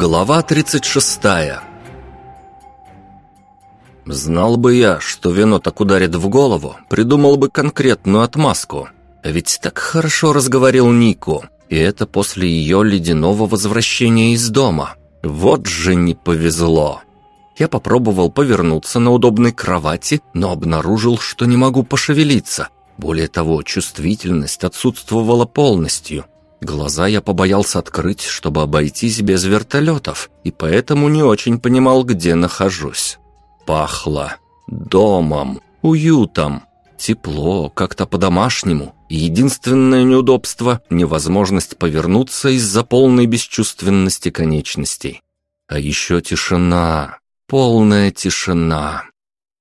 Глава 36 Знал бы я, что вино так ударит в голову, придумал бы конкретную отмазку. Ведь так хорошо разговорил Нику, и это после ее ледяного возвращения из дома. Вот же не повезло. Я попробовал повернуться на удобной кровати, но обнаружил, что не могу пошевелиться. Более того, чувствительность отсутствовала полностью. Глаза я побоялся открыть, чтобы обойтись без вертолетов, и поэтому не очень понимал, где нахожусь. Пахло домом, уютом, тепло, как-то по-домашнему. единственное неудобство – невозможность повернуться из-за полной бесчувственности конечностей. А еще тишина, полная тишина.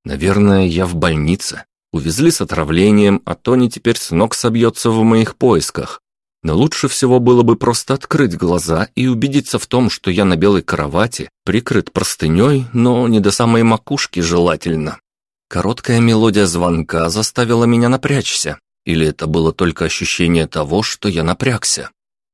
Наверное, я в больнице. Увезли с отравлением, а Тони теперь с ног собьется в моих поисках. Но лучше всего было бы просто открыть глаза и убедиться в том, что я на белой кровати, прикрыт простыней, но не до самой макушки желательно. Короткая мелодия звонка заставила меня напрячься. Или это было только ощущение того, что я напрягся?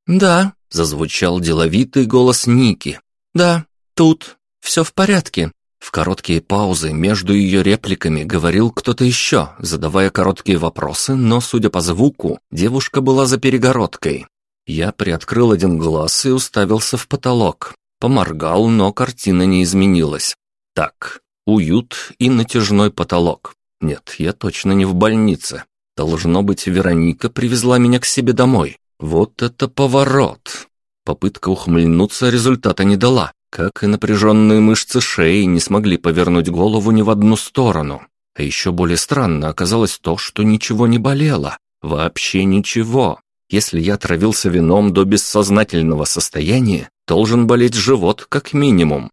«Да», — зазвучал деловитый голос Ники. «Да, тут. Все в порядке. В короткие паузы между ее репликами говорил кто-то еще, задавая короткие вопросы, но, судя по звуку, девушка была за перегородкой. Я приоткрыл один глаз и уставился в потолок. Поморгал, но картина не изменилась. Так, уют и натяжной потолок. Нет, я точно не в больнице. Должно быть, Вероника привезла меня к себе домой. Вот это поворот! Попытка ухмыльнуться результата не дала как и напряженные мышцы шеи не смогли повернуть голову ни в одну сторону. А еще более странно оказалось то, что ничего не болело. Вообще ничего. Если я травился вином до бессознательного состояния, должен болеть живот как минимум.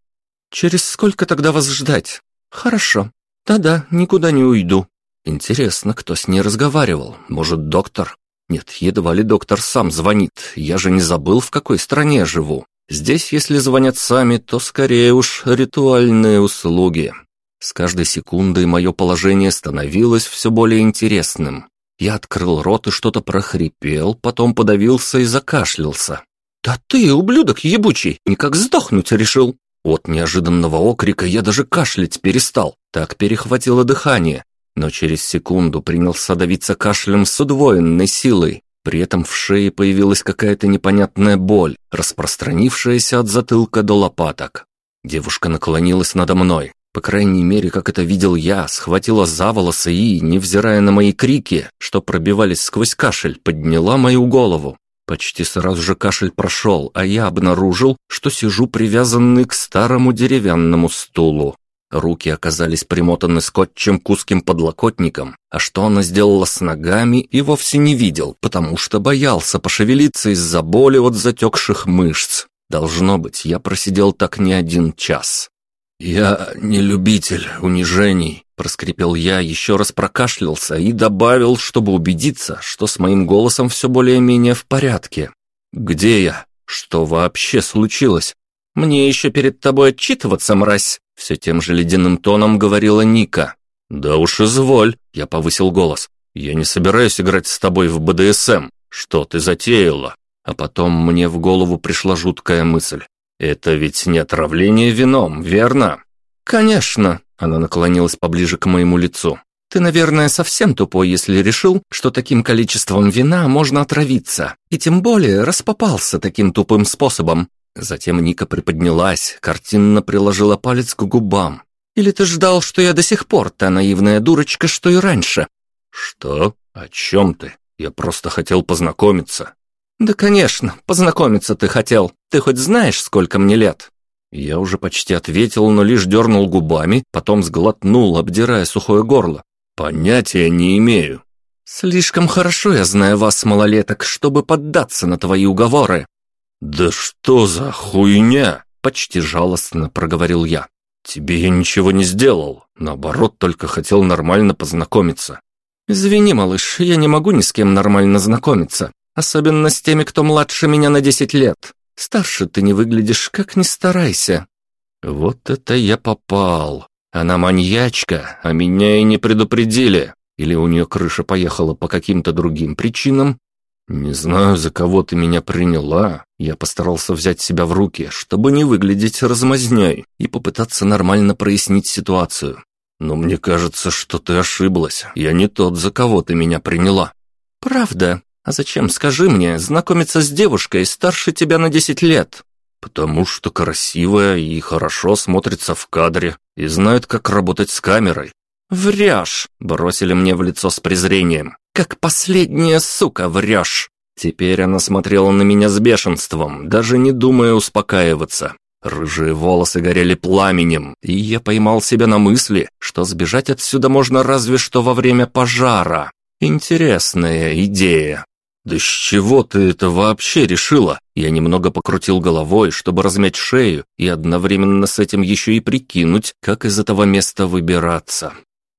Через сколько тогда вас ждать? Хорошо. Да-да, никуда не уйду. Интересно, кто с ней разговаривал? Может, доктор? Нет, едва ли доктор сам звонит. Я же не забыл, в какой стране живу. Здесь, если звонят сами, то скорее уж ритуальные услуги. С каждой секундой мое положение становилось все более интересным. Я открыл рот и что-то прохрипел, потом подавился и закашлялся. «Да ты, ублюдок ебучий, никак сдохнуть решил!» От неожиданного окрика я даже кашлять перестал, так перехватило дыхание. Но через секунду принялся давиться кашлем с удвоенной силой. При этом в шее появилась какая-то непонятная боль, распространившаяся от затылка до лопаток. Девушка наклонилась надо мной. По крайней мере, как это видел я, схватила за волосы и, невзирая на мои крики, что пробивались сквозь кашель, подняла мою голову. Почти сразу же кашель прошел, а я обнаружил, что сижу привязанный к старому деревянному стулу. Руки оказались примотаны скотчем к узким подлокотникам, а что она сделала с ногами и вовсе не видел, потому что боялся пошевелиться из-за боли от затекших мышц. Должно быть, я просидел так не один час. «Я не любитель унижений», — проскрипел я, еще раз прокашлялся и добавил, чтобы убедиться, что с моим голосом все более-менее в порядке. «Где я? Что вообще случилось? Мне еще перед тобой отчитываться, мразь!» Все тем же ледяным тоном говорила Ника. «Да уж изволь», — я повысил голос. «Я не собираюсь играть с тобой в БДСМ. Что ты затеяла?» А потом мне в голову пришла жуткая мысль. «Это ведь не отравление вином, верно?» «Конечно», — она наклонилась поближе к моему лицу. «Ты, наверное, совсем тупой, если решил, что таким количеством вина можно отравиться. И тем более распопался таким тупым способом. Затем Ника приподнялась, картинно приложила палец к губам. «Или ты ждал, что я до сих пор та наивная дурочка, что и раньше?» «Что? О чем ты? Я просто хотел познакомиться». «Да, конечно, познакомиться ты хотел. Ты хоть знаешь, сколько мне лет?» Я уже почти ответил, но лишь дернул губами, потом сглотнул, обдирая сухое горло. «Понятия не имею». «Слишком хорошо я знаю вас, малолеток, чтобы поддаться на твои уговоры», «Да что за хуйня?» – почти жалостно проговорил я. «Тебе я ничего не сделал, наоборот, только хотел нормально познакомиться». «Извини, малыш, я не могу ни с кем нормально знакомиться, особенно с теми, кто младше меня на десять лет. Старше ты не выглядишь, как ни старайся». «Вот это я попал. Она маньячка, а меня и не предупредили. Или у нее крыша поехала по каким-то другим причинам, «Не знаю, за кого ты меня приняла. Я постарался взять себя в руки, чтобы не выглядеть размазнёй и попытаться нормально прояснить ситуацию. Но мне кажется, что ты ошиблась. Я не тот, за кого ты меня приняла. Правда? А зачем, скажи мне, знакомиться с девушкой старше тебя на десять лет? Потому что красивая и хорошо смотрится в кадре и знает, как работать с камерой. Врешь, бросили мне в лицо с презрением. Как последняя сука врешь. Теперь она смотрела на меня с бешенством, даже не думая успокаиваться. Рыжие волосы горели пламенем, и я поймал себя на мысли, что сбежать отсюда можно разве что во время пожара. Интересная идея. «Да с чего ты это вообще решила?» Я немного покрутил головой, чтобы размять шею и одновременно с этим еще и прикинуть, как из этого места выбираться.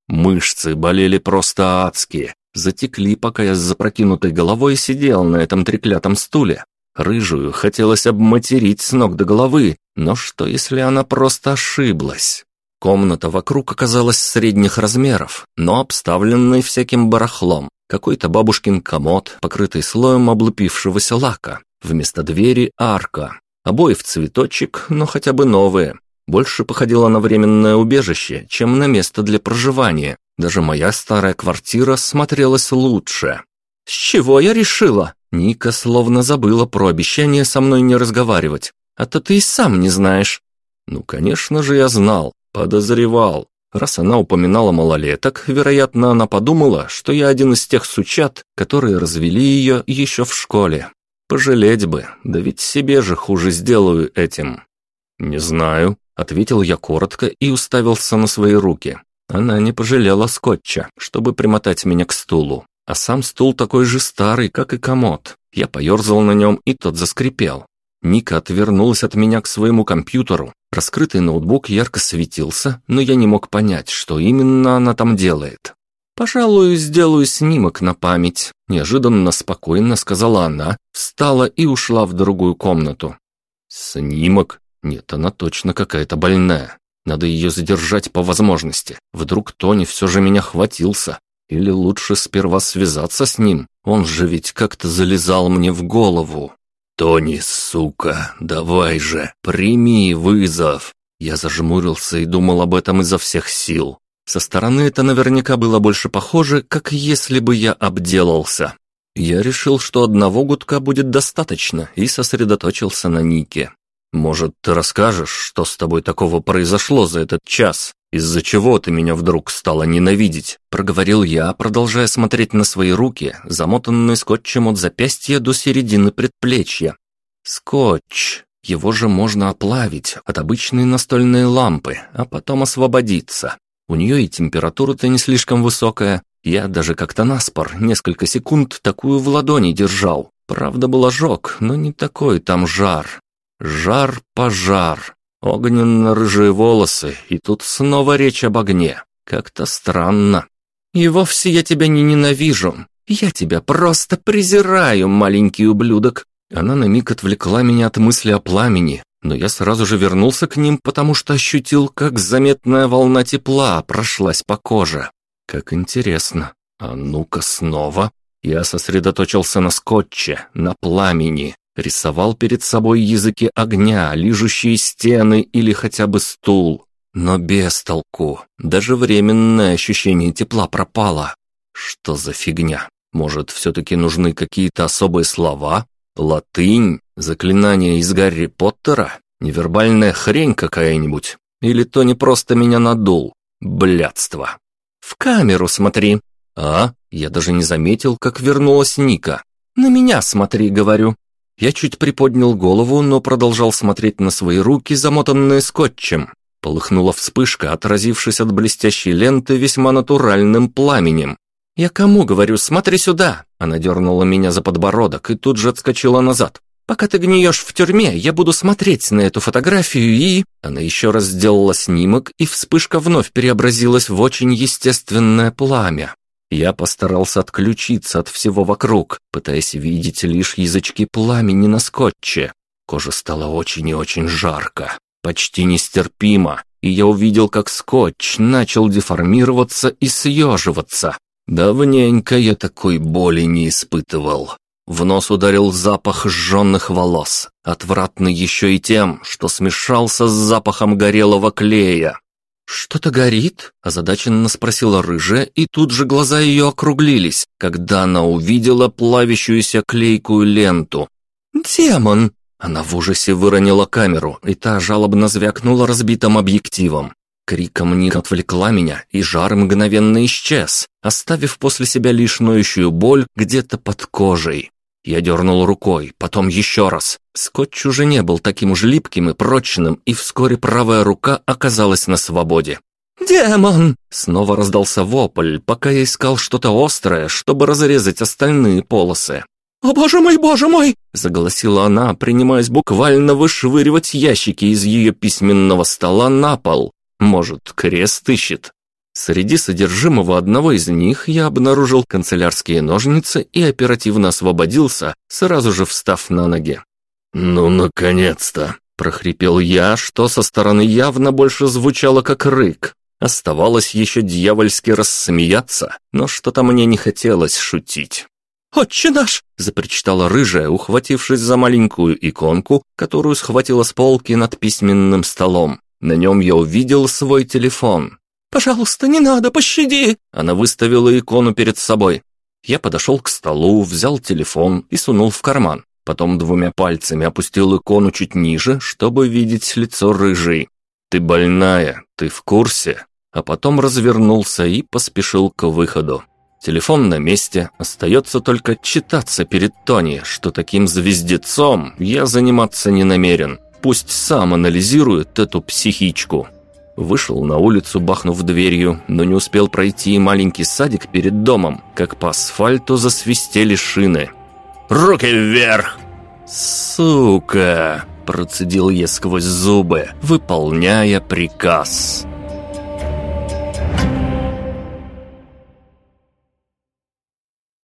Мышцы болели просто адские, затекли, пока я с запрокинутой головой сидел на этом треклятом стуле. Рыжую хотелось обматерить с ног до головы, но что если она просто ошиблась? Комната вокруг оказалась средних размеров, но обставленной всяким барахлом. Какой-то бабушкин комод, покрытый слоем облупившегося лака. Вместо двери арка. Обои в цветочек, но хотя бы новые. Больше походило на временное убежище, чем на место для проживания. Даже моя старая квартира смотрелась лучше. «С чего я решила?» Ника словно забыла про обещание со мной не разговаривать. «А то ты и сам не знаешь». Ну, конечно же, я знал, подозревал. Раз она упоминала малолеток, вероятно, она подумала, что я один из тех сучат, которые развели ее еще в школе. Пожалеть бы, да ведь себе же хуже сделаю этим. «Не знаю», — ответил я коротко и уставился на свои руки. Она не пожалела скотча, чтобы примотать меня к стулу. А сам стул такой же старый, как и комод. Я поерзал на нем, и тот заскрипел. Ника отвернулась от меня к своему компьютеру. Раскрытый ноутбук ярко светился, но я не мог понять, что именно она там делает. «Пожалуй, сделаю снимок на память», – неожиданно спокойно сказала она, встала и ушла в другую комнату. «Снимок? Нет, она точно какая-то больная. Надо ее задержать по возможности. Вдруг Тони все же меня хватился. Или лучше сперва связаться с ним. Он же ведь как-то залезал мне в голову. «Тони, сука, давай же, прими вызов!» Я зажмурился и думал об этом изо всех сил. Со стороны это наверняка было больше похоже, как если бы я обделался. Я решил, что одного гудка будет достаточно, и сосредоточился на Нике. «Может, ты расскажешь, что с тобой такого произошло за этот час? Из-за чего ты меня вдруг стала ненавидеть?» Проговорил я, продолжая смотреть на свои руки, замотанные скотчем от запястья до середины предплечья. «Скотч. Его же можно оплавить от обычной настольной лампы, а потом освободиться. У нее и температура-то не слишком высокая. Я даже как-то наспор несколько секунд такую в ладони держал. Правда, был ожог, но не такой там жар. Жар-пожар, огненно-рыжие волосы, и тут снова речь об огне. Как-то странно. И вовсе я тебя не ненавижу. Я тебя просто презираю, маленький ублюдок. Она на миг отвлекла меня от мысли о пламени, но я сразу же вернулся к ним, потому что ощутил, как заметная волна тепла прошлась по коже. Как интересно. А ну-ка снова. Я сосредоточился на скотче, на пламени. Рисовал перед собой языки огня, лижущие стены или хотя бы стул. Но без толку. Даже временное ощущение тепла пропало. Что за фигня? Может, все-таки нужны какие-то особые слова? Латынь? Заклинание из Гарри Поттера? Невербальная хрень какая-нибудь? Или то не просто меня надул? Блядство. В камеру смотри. А? Я даже не заметил, как вернулась Ника. На меня смотри, говорю. Я чуть приподнял голову, но продолжал смотреть на свои руки, замотанные скотчем. Полыхнула вспышка, отразившись от блестящей ленты весьма натуральным пламенем. «Я кому говорю, смотри сюда!» Она дернула меня за подбородок и тут же отскочила назад. «Пока ты гниешь в тюрьме, я буду смотреть на эту фотографию и...» Она еще раз сделала снимок, и вспышка вновь преобразилась в очень естественное пламя. Я постарался отключиться от всего вокруг, пытаясь видеть лишь язычки пламени на скотче. Кожа стала очень и очень жарко, почти нестерпимо, и я увидел, как скотч начал деформироваться и съеживаться. Давненько я такой боли не испытывал. В нос ударил запах сжженных волос, отвратный еще и тем, что смешался с запахом горелого клея. «Что-то горит?» – озадаченно спросила рыжая, и тут же глаза ее округлились, когда она увидела плавящуюся клейкую ленту. «Демон!» Она в ужасе выронила камеру, и та жалобно звякнула разбитым объективом. Криком Ник отвлекла меня, и жар мгновенно исчез, оставив после себя лишь ноющую боль где-то под кожей. Я дернул рукой, потом еще раз. Скотч уже не был таким уж липким и прочным, и вскоре правая рука оказалась на свободе. «Демон!» Снова раздался вопль, пока я искал что-то острое, чтобы разрезать остальные полосы. «О, боже мой, боже мой!» – заголосила она, принимаясь буквально вышвыривать ящики из ее письменного стола на пол. Может, крест ищет. Среди содержимого одного из них я обнаружил канцелярские ножницы и оперативно освободился, сразу же встав на ноги. «Ну, наконец-то!» – прохрипел я, что со стороны явно больше звучало как рык. Оставалось еще дьявольски рассмеяться, но что-то мне не хотелось шутить. «Отче наш!» – запричитала рыжая, ухватившись за маленькую иконку, которую схватила с полки над письменным столом. На нем я увидел свой телефон. «Пожалуйста, не надо, пощади!» Она выставила икону перед собой. Я подошел к столу, взял телефон и сунул в карман. Потом двумя пальцами опустил икону чуть ниже, чтобы видеть лицо рыжей. «Ты больная, ты в курсе?» А потом развернулся и поспешил к выходу. Телефон на месте, остается только читаться перед Тони, что таким звездецом я заниматься не намерен. Пусть сам анализирует эту психичку. Вышел на улицу, бахнув дверью, но не успел пройти маленький садик перед домом, как по асфальту засвистели шины. «Руки вверх!» «Сука!» – процедил я сквозь зубы, выполняя приказ.